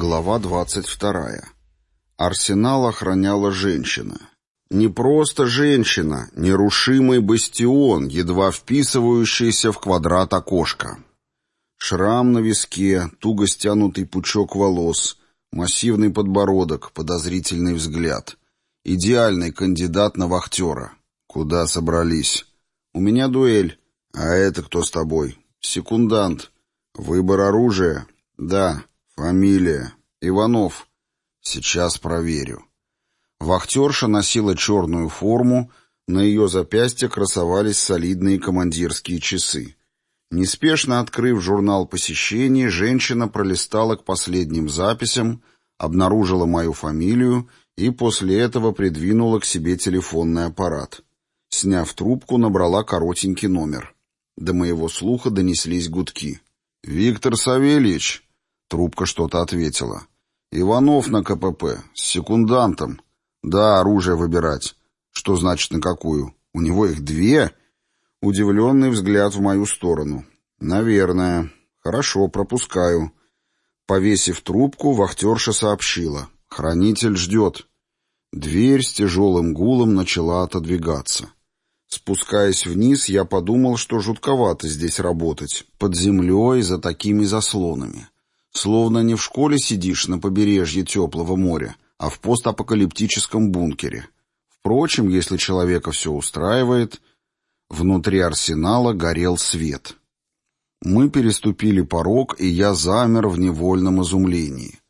Глава 22. Арсенал охраняла женщина. Не просто женщина, нерушимый бастион, едва вписывающийся в квадрат окошка. Шрам на виске, туго стянутый пучок волос, массивный подбородок, подозрительный взгляд. Идеальный кандидат на вахтера. Куда собрались? У меня дуэль. А это кто с тобой? Секундант. Выбор оружия? Да. Фамилия. Иванов. Сейчас проверю. Вахтерша носила черную форму, на ее запястье красовались солидные командирские часы. Неспешно открыв журнал посещений, женщина пролистала к последним записям, обнаружила мою фамилию и после этого придвинула к себе телефонный аппарат. Сняв трубку, набрала коротенький номер. До моего слуха донеслись гудки. «Виктор Савельич!» Трубка что-то ответила. «Иванов на КПП. С секундантом. Да, оружие выбирать. Что значит на какую? У него их две?» Удивленный взгляд в мою сторону. «Наверное. Хорошо, пропускаю». Повесив трубку, вахтерша сообщила. «Хранитель ждет». Дверь с тяжелым гулом начала отодвигаться. Спускаясь вниз, я подумал, что жутковато здесь работать, под землей за такими заслонами. Словно не в школе сидишь на побережье теплого моря, а в постапокалиптическом бункере. Впрочем, если человека все устраивает... Внутри арсенала горел свет. Мы переступили порог, и я замер в невольном изумлении.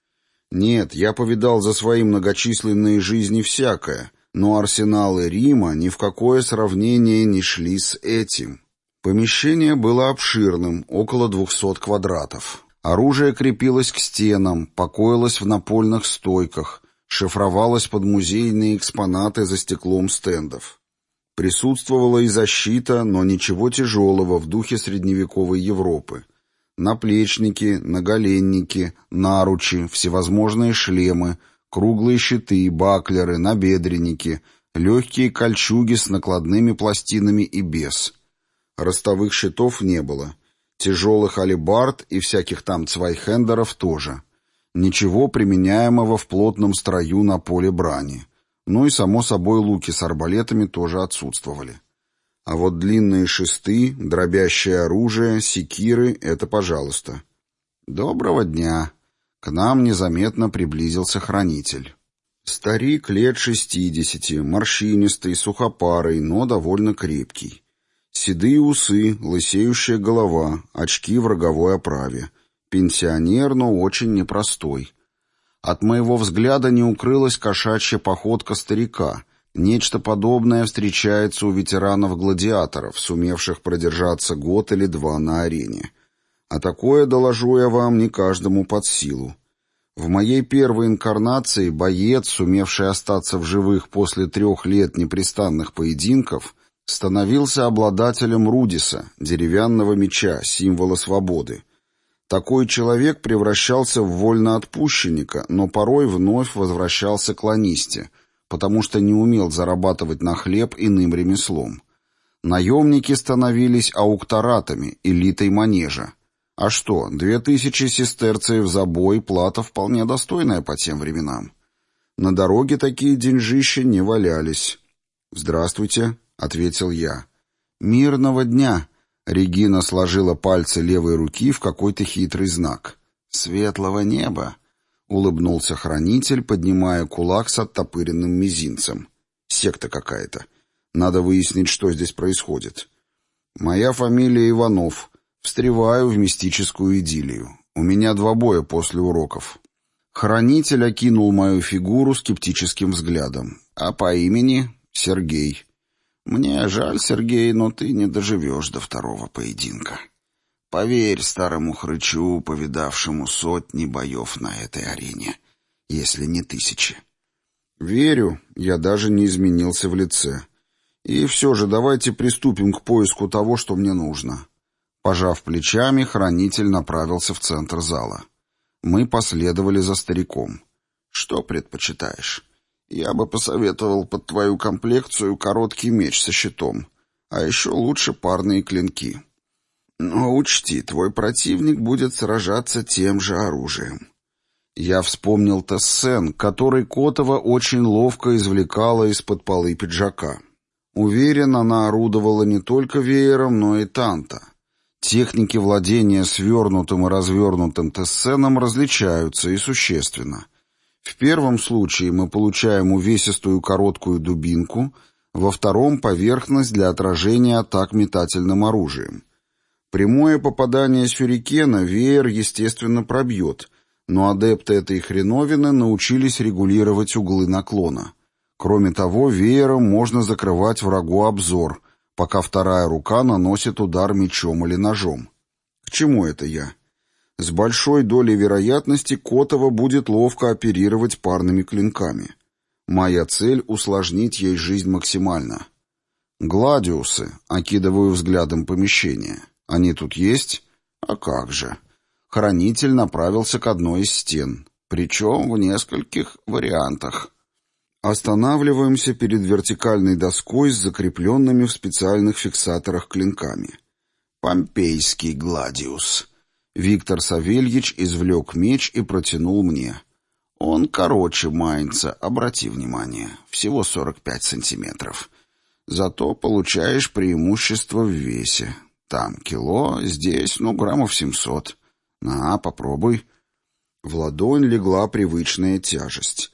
Нет, я повидал за свои многочисленные жизни всякое, но арсеналы Рима ни в какое сравнение не шли с этим. Помещение было обширным, около двухсот квадратов. Оружие крепилось к стенам, покоилось в напольных стойках, шифровалось под музейные экспонаты за стеклом стендов. Присутствовала и защита, но ничего тяжелого в духе средневековой Европы. Наплечники, наголенники, наручи, всевозможные шлемы, круглые щиты, баклеры, набедренники, легкие кольчуги с накладными пластинами и без. Ростовых щитов не было. Тяжелых алибард и всяких там цвайхендеров тоже. Ничего применяемого в плотном строю на поле брани. Ну и, само собой, луки с арбалетами тоже отсутствовали. А вот длинные шесты, дробящее оружие, секиры — это пожалуйста. «Доброго дня!» К нам незаметно приблизился хранитель. Старик лет шестидесяти, морщинистый, сухопарый, но довольно крепкий. Седые усы, лысеющая голова, очки в роговой оправе. Пенсионер, но очень непростой. От моего взгляда не укрылась кошачья походка старика. Нечто подобное встречается у ветеранов-гладиаторов, сумевших продержаться год или два на арене. А такое, доложу я вам, не каждому под силу. В моей первой инкарнации боец, сумевший остаться в живых после трех лет непрестанных поединков, становился обладателем Рудиса, деревянного меча, символа свободы. Такой человек превращался в вольноотпущенника, но порой вновь возвращался к ланисте, потому что не умел зарабатывать на хлеб иным ремеслом. Наемники становились аукторатами, элитой манежа. А что, две тысячи сестерцев за бой, плата вполне достойная по тем временам. На дороге такие деньжища не валялись. «Здравствуйте», — ответил я. «Мирного дня!» — Регина сложила пальцы левой руки в какой-то хитрый знак. «Светлого неба!» — улыбнулся хранитель, поднимая кулак с оттопыренным мизинцем. «Секта какая-то. Надо выяснить, что здесь происходит. Моя фамилия Иванов. Встреваю в мистическую идиллию. У меня два боя после уроков». Хранитель окинул мою фигуру скептическим взглядом. «А по имени?» «Сергей». «Мне жаль, Сергей, но ты не доживешь до второго поединка. Поверь старому хрычу, повидавшему сотни боев на этой арене, если не тысячи». «Верю, я даже не изменился в лице. И все же давайте приступим к поиску того, что мне нужно». Пожав плечами, хранитель направился в центр зала. Мы последовали за стариком. «Что предпочитаешь?» Я бы посоветовал под твою комплекцию короткий меч со щитом, а еще лучше парные клинки. Но учти, твой противник будет сражаться тем же оружием. Я вспомнил Тессен, который Котова очень ловко извлекала из-под полы пиджака. Уверен, она орудовала не только веером, но и танта. Техники владения свернутым и развернутым тессеном различаются и существенно. В первом случае мы получаем увесистую короткую дубинку, во втором — поверхность для отражения атак метательным оружием. Прямое попадание сюрикена веер, естественно, пробьет, но адепты этой хреновины научились регулировать углы наклона. Кроме того, веером можно закрывать врагу обзор, пока вторая рука наносит удар мечом или ножом. К чему это я? С большой долей вероятности Котова будет ловко оперировать парными клинками. Моя цель — усложнить ей жизнь максимально. Гладиусы, окидываю взглядом помещение. Они тут есть? А как же. Хранитель направился к одной из стен, причем в нескольких вариантах. Останавливаемся перед вертикальной доской с закрепленными в специальных фиксаторах клинками. «Помпейский гладиус». Виктор Савельич извлек меч и протянул мне. Он короче Майнца, обрати внимание, всего 45 сантиметров. Зато получаешь преимущество в весе. Там кило, здесь, ну, граммов 700. На, попробуй. В ладонь легла привычная тяжесть.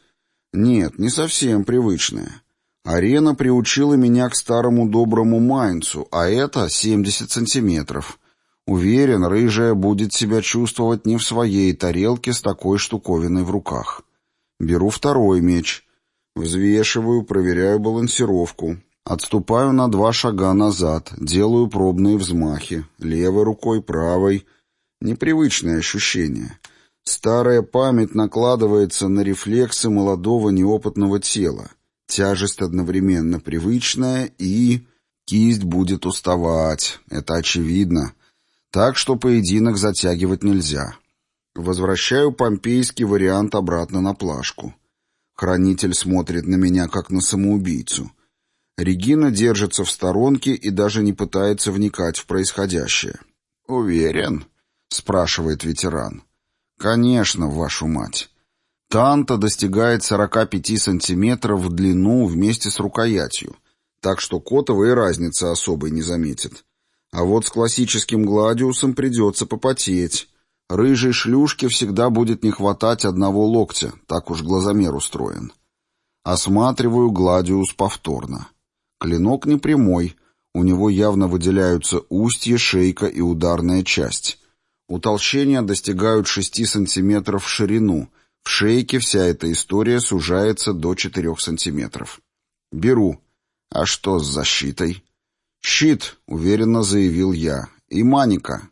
Нет, не совсем привычная. Арена приучила меня к старому доброму Майнцу, а это 70 сантиметров. Уверен, рыжая будет себя чувствовать не в своей тарелке с такой штуковиной в руках. Беру второй меч. Взвешиваю, проверяю балансировку. Отступаю на два шага назад, делаю пробные взмахи. Левой рукой, правой. Непривычное ощущение — Старая память накладывается на рефлексы молодого неопытного тела. Тяжесть одновременно привычная и... Кисть будет уставать, это очевидно. Так что поединок затягивать нельзя. Возвращаю помпейский вариант обратно на плашку. Хранитель смотрит на меня, как на самоубийцу. Регина держится в сторонке и даже не пытается вникать в происходящее. «Уверен?» — спрашивает ветеран. Конечно, вашу мать. Танта достигает 45 сантиметров в длину вместе с рукоятью, так что Котова и разницы особой не заметит. А вот с классическим гладиусом придется попотеть. Рыжей шлюшке всегда будет не хватать одного локтя, так уж глазомер устроен. Осматриваю гладиус повторно. Клинок не прямой, у него явно выделяются устье, шейка и ударная часть. Утолщения достигают 6 см в ширину. В шейке вся эта история сужается до 4 см. Беру. А что с защитой? Щит, уверенно заявил я. И маника.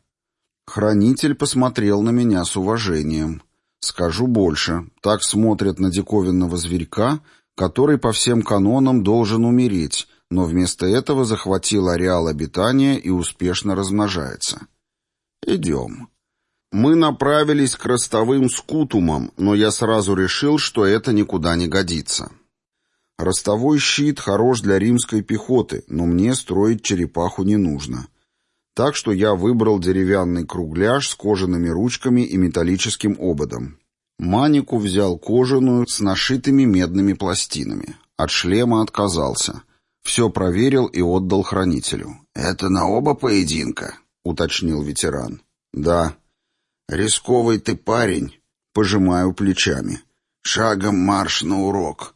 Хранитель посмотрел на меня с уважением. Скажу больше. Так смотрят на диковинного зверька, который по всем канонам должен умереть, но вместо этого захватил ареал обитания и успешно размножается. «Идем». Мы направились к ростовым скутумам, но я сразу решил, что это никуда не годится. Ростовой щит хорош для римской пехоты, но мне строить черепаху не нужно. Так что я выбрал деревянный кругляш с кожаными ручками и металлическим ободом. Манику взял кожаную с нашитыми медными пластинами. От шлема отказался. Все проверил и отдал хранителю. «Это на оба поединка?» — уточнил ветеран. «Да». «Рисковый ты парень», — пожимаю плечами. «Шагом марш на урок».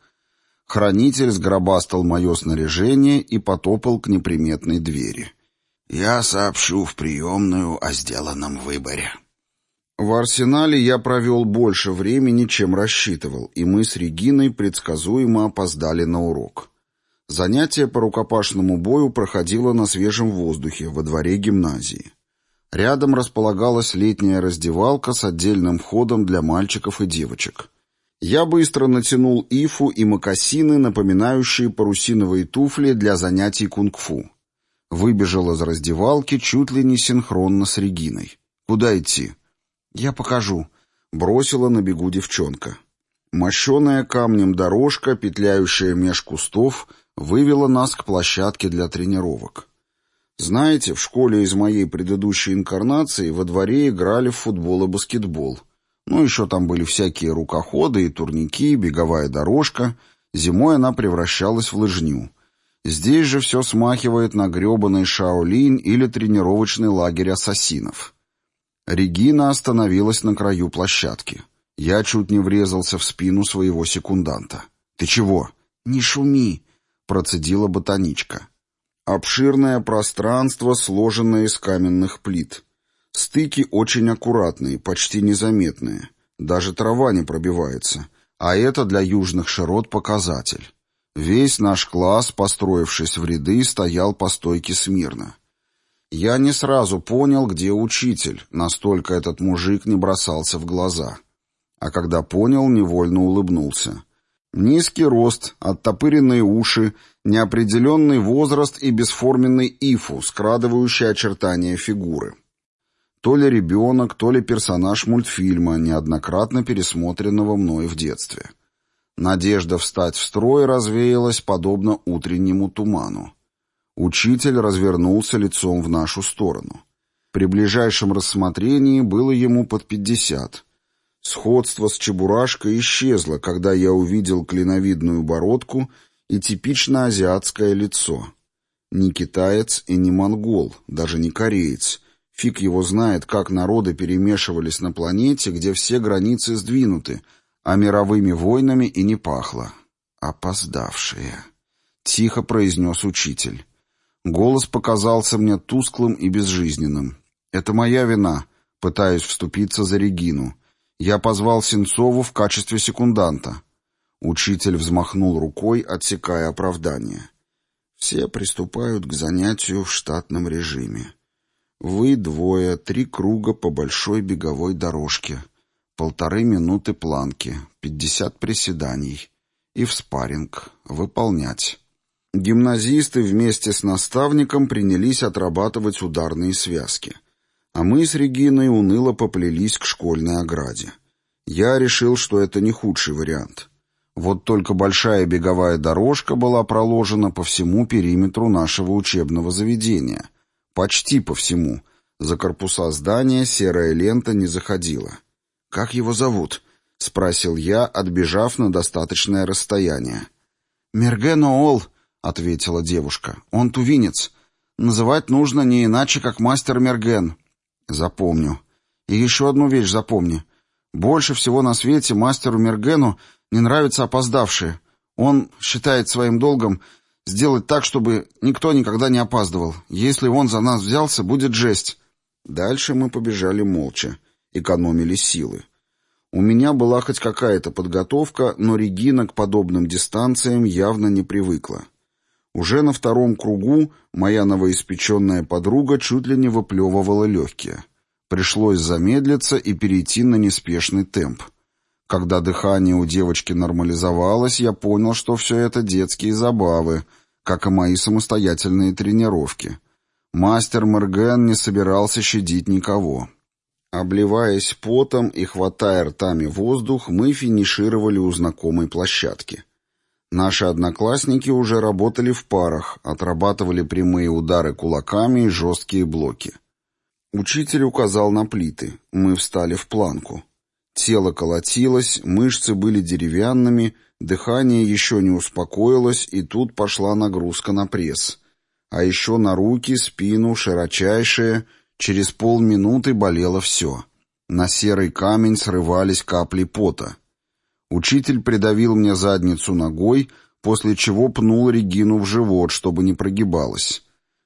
Хранитель сгробастал мое снаряжение и потопал к неприметной двери. «Я сообщу в приемную о сделанном выборе». В арсенале я провел больше времени, чем рассчитывал, и мы с Региной предсказуемо опоздали на урок. Занятие по рукопашному бою проходило на свежем воздухе во дворе гимназии. Рядом располагалась летняя раздевалка с отдельным входом для мальчиков и девочек. Я быстро натянул ифу и мокасины, напоминающие парусиновые туфли для занятий кунг-фу. Выбежал из раздевалки чуть ли не синхронно с Региной. «Куда идти?» «Я покажу», — бросила на бегу девчонка. Мощеная камнем дорожка, петляющая меж кустов, вывела нас к площадке для тренировок. Знаете, в школе из моей предыдущей инкарнации во дворе играли в футбол и баскетбол. Ну, еще там были всякие рукоходы и турники, беговая дорожка. Зимой она превращалась в лыжню. Здесь же все смахивает на гребаный Шаолинь или тренировочный лагерь ассасинов. Регина остановилась на краю площадки. Я чуть не врезался в спину своего секунданта. «Ты чего?» «Не шуми», — процедила ботаничка. Обширное пространство, сложенное из каменных плит. Стыки очень аккуратные, почти незаметные. Даже трава не пробивается. А это для южных широт показатель. Весь наш класс, построившись в ряды, стоял по стойке смирно. Я не сразу понял, где учитель, настолько этот мужик не бросался в глаза. А когда понял, невольно улыбнулся. Низкий рост, оттопыренные уши, неопределенный возраст и бесформенный ифу, скрадывающий очертания фигуры. То ли ребенок, то ли персонаж мультфильма, неоднократно пересмотренного мной в детстве. Надежда встать в строй развеялась, подобно утреннему туману. Учитель развернулся лицом в нашу сторону. При ближайшем рассмотрении было ему под пятьдесят. Сходство с Чебурашкой исчезло, когда я увидел клиновидную бородку и типично азиатское лицо. Не китаец и не монгол, даже не кореец. Фиг его знает, как народы перемешивались на планете, где все границы сдвинуты, а мировыми войнами и не пахло. «Опоздавшие», — тихо произнес учитель. Голос показался мне тусклым и безжизненным. «Это моя вина», — пытаюсь вступиться за Регину. Я позвал Сенцову в качестве секунданта. Учитель взмахнул рукой, отсекая оправдание. Все приступают к занятию в штатном режиме. Вы двое, три круга по большой беговой дорожке, полторы минуты планки, пятьдесят приседаний и в спарринг. Выполнять. Гимназисты вместе с наставником принялись отрабатывать ударные связки — а мы с Региной уныло поплелись к школьной ограде. Я решил, что это не худший вариант. Вот только большая беговая дорожка была проложена по всему периметру нашего учебного заведения. Почти по всему. За корпуса здания серая лента не заходила. «Как его зовут?» — спросил я, отбежав на достаточное расстояние. «Мерген Оол», — ответила девушка. «Он тувинец. Называть нужно не иначе, как мастер Мерген». Запомню. И еще одну вещь запомни. Больше всего на свете мастеру Мергену не нравятся опоздавшие. Он считает своим долгом сделать так, чтобы никто никогда не опаздывал. Если он за нас взялся, будет жесть. Дальше мы побежали молча, экономили силы. У меня была хоть какая-то подготовка, но Регина к подобным дистанциям явно не привыкла. Уже на втором кругу моя новоиспеченная подруга чуть ли не выплевывала легкие. Пришлось замедлиться и перейти на неспешный темп. Когда дыхание у девочки нормализовалось, я понял, что все это детские забавы, как и мои самостоятельные тренировки. Мастер Мерген не собирался щадить никого. Обливаясь потом и хватая ртами воздух, мы финишировали у знакомой площадки. Наши одноклассники уже работали в парах, отрабатывали прямые удары кулаками и жесткие блоки. Учитель указал на плиты. Мы встали в планку. Тело колотилось, мышцы были деревянными, дыхание еще не успокоилось, и тут пошла нагрузка на пресс. А еще на руки, спину, широчайшее. Через полминуты болело все. На серый камень срывались капли пота. Учитель придавил мне задницу ногой, после чего пнул Регину в живот, чтобы не прогибалась.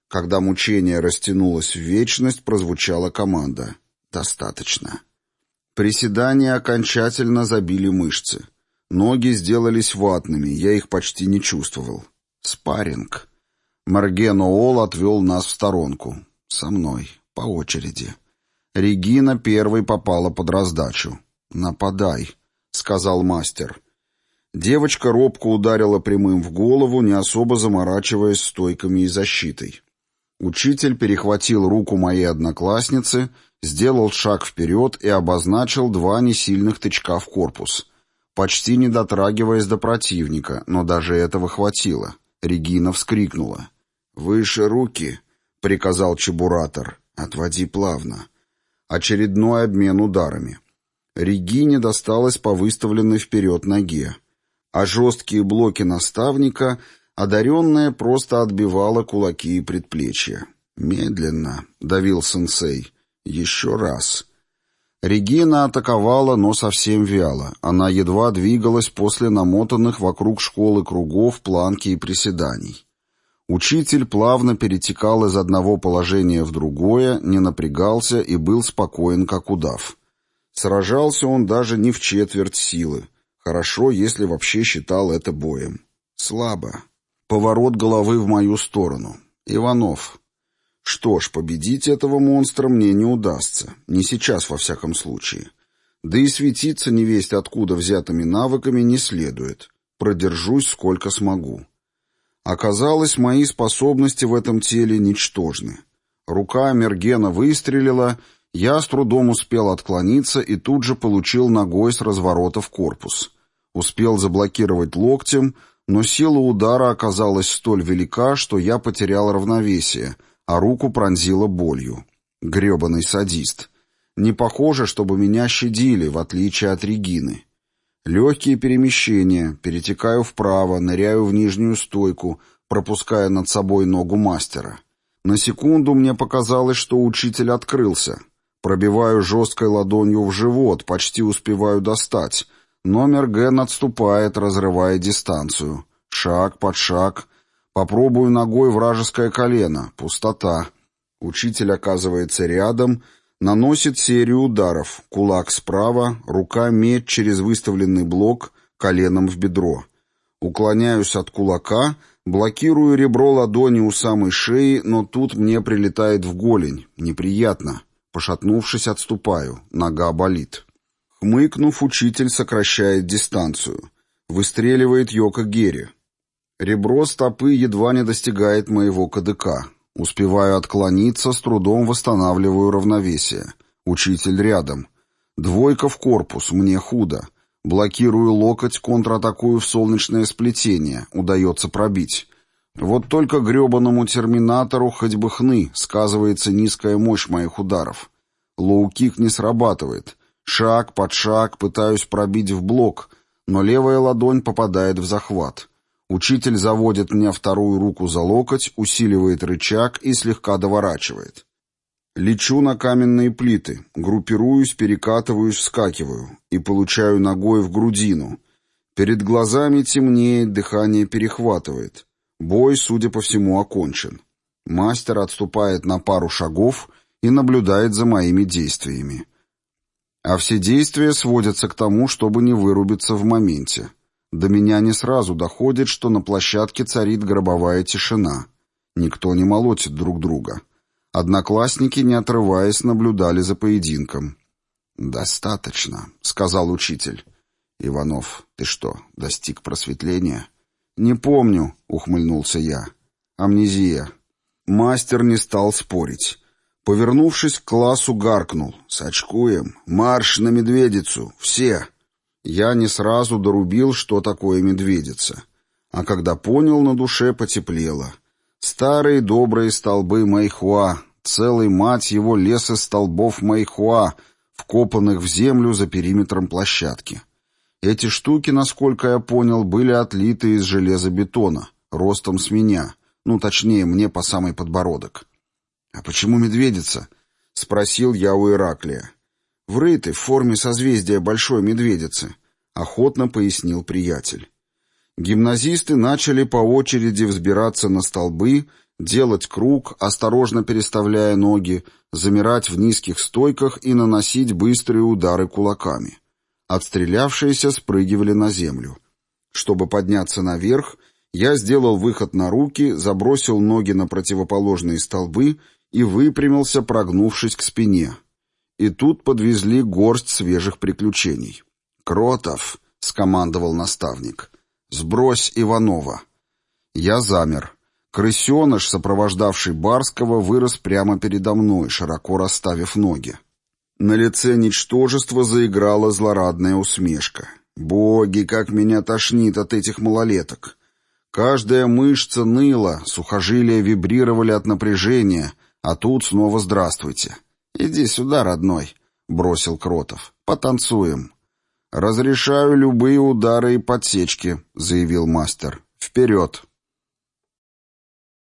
Когда мучение растянулось в вечность, прозвучала команда. «Достаточно». Приседания окончательно забили мышцы. Ноги сделались ватными, я их почти не чувствовал. Спарринг. Марген Оол отвел нас в сторонку. Со мной. По очереди. Регина первой попала под раздачу. «Нападай», — сказал мастер. Девочка робко ударила прямым в голову, не особо заморачиваясь стойками и защитой. Учитель перехватил руку моей одноклассницы, сделал шаг вперед и обозначил два несильных тычка в корпус. Почти не дотрагиваясь до противника, но даже этого хватило. Регина вскрикнула. «Выше руки!» — приказал чебуратор. «Отводи плавно». Очередной обмен ударами. Регине досталось по выставленной вперед ноге, а жесткие блоки наставника одаренная просто отбивала кулаки и предплечья. «Медленно», — давил сенсей. «Еще раз». Регина атаковала, но совсем вяло. Она едва двигалась после намотанных вокруг школы кругов, планки и приседаний. Учитель плавно перетекал из одного положения в другое, не напрягался и был спокоен, как удав. Сражался он даже не в четверть силы. Хорошо, если вообще считал это боем. Слабо. Поворот головы в мою сторону. Иванов. Что ж, победить этого монстра мне не удастся. Не сейчас, во всяком случае. Да и светиться невесть откуда взятыми навыками не следует. Продержусь сколько смогу. Оказалось, мои способности в этом теле ничтожны. Рука Мергена выстрелила, я с трудом успел отклониться и тут же получил ногой с разворота в корпус. Успел заблокировать локтем, но сила удара оказалась столь велика, что я потерял равновесие, а руку пронзила болью. Гребаный садист. Не похоже, чтобы меня щадили, в отличие от Регины. Легкие перемещения, перетекаю вправо, ныряю в нижнюю стойку, пропуская над собой ногу мастера. На секунду мне показалось, что учитель открылся. Пробиваю жесткой ладонью в живот, почти успеваю достать. Номер Ген отступает, разрывая дистанцию. Шаг под шаг. Попробую ногой вражеское колено. Пустота. Учитель оказывается рядом — Наносит серию ударов. Кулак справа, рука медь через выставленный блок, коленом в бедро. Уклоняюсь от кулака, блокирую ребро ладони у самой шеи, но тут мне прилетает в голень. Неприятно. Пошатнувшись, отступаю. Нога болит. Хмыкнув, учитель сокращает дистанцию. Выстреливает Йока Герри. Ребро стопы едва не достигает моего КДК. Успеваю отклониться, с трудом восстанавливаю равновесие. Учитель рядом. Двойка в корпус, мне худо. Блокирую локоть, контратакую в солнечное сплетение. Удается пробить. Вот только гребаному терминатору хоть бы хны, сказывается низкая мощь моих ударов. Лоу-кик не срабатывает. Шаг под шаг пытаюсь пробить в блок, но левая ладонь попадает в захват. Учитель заводит мне вторую руку за локоть, усиливает рычаг и слегка доворачивает. Лечу на каменные плиты, группируюсь, перекатываюсь, вскакиваю и получаю ногой в грудину. Перед глазами темнеет, дыхание перехватывает. Бой, судя по всему, окончен. Мастер отступает на пару шагов и наблюдает за моими действиями. А все действия сводятся к тому, чтобы не вырубиться в моменте. До меня не сразу доходит, что на площадке царит гробовая тишина. Никто не молотит друг друга. Одноклассники, не отрываясь, наблюдали за поединком. «Достаточно», — сказал учитель. «Иванов, ты что, достиг просветления?» «Не помню», — ухмыльнулся я. «Амнезия». Мастер не стал спорить. Повернувшись к классу, гаркнул. «Сочкуем! Марш на медведицу! Все!» Я не сразу дорубил, что такое медведица. А когда понял, на душе потеплело. Старые добрые столбы Мэйхуа, целый мать его лес из столбов Мэйхуа, вкопанных в землю за периметром площадки. Эти штуки, насколько я понял, были отлиты из железобетона, ростом с меня, ну, точнее, мне по самый подбородок. «А почему медведица?» — спросил я у Ираклия. «Врыты в форме созвездия Большой Медведицы», — охотно пояснил приятель. Гимназисты начали по очереди взбираться на столбы, делать круг, осторожно переставляя ноги, замирать в низких стойках и наносить быстрые удары кулаками. Отстрелявшиеся спрыгивали на землю. Чтобы подняться наверх, я сделал выход на руки, забросил ноги на противоположные столбы и выпрямился, прогнувшись к спине. И тут подвезли горсть свежих приключений. «Кротов!» — скомандовал наставник. «Сбрось Иванова!» Я замер. Крысеныш, сопровождавший Барского, вырос прямо передо мной, широко расставив ноги. На лице ничтожества заиграла злорадная усмешка. «Боги, как меня тошнит от этих малолеток!» Каждая мышца ныла, сухожилия вибрировали от напряжения, а тут снова «здравствуйте». «Иди сюда, родной», — бросил Кротов. Потанцуем. «Разрешаю любые удары и подсечки», — заявил мастер. «Вперед!»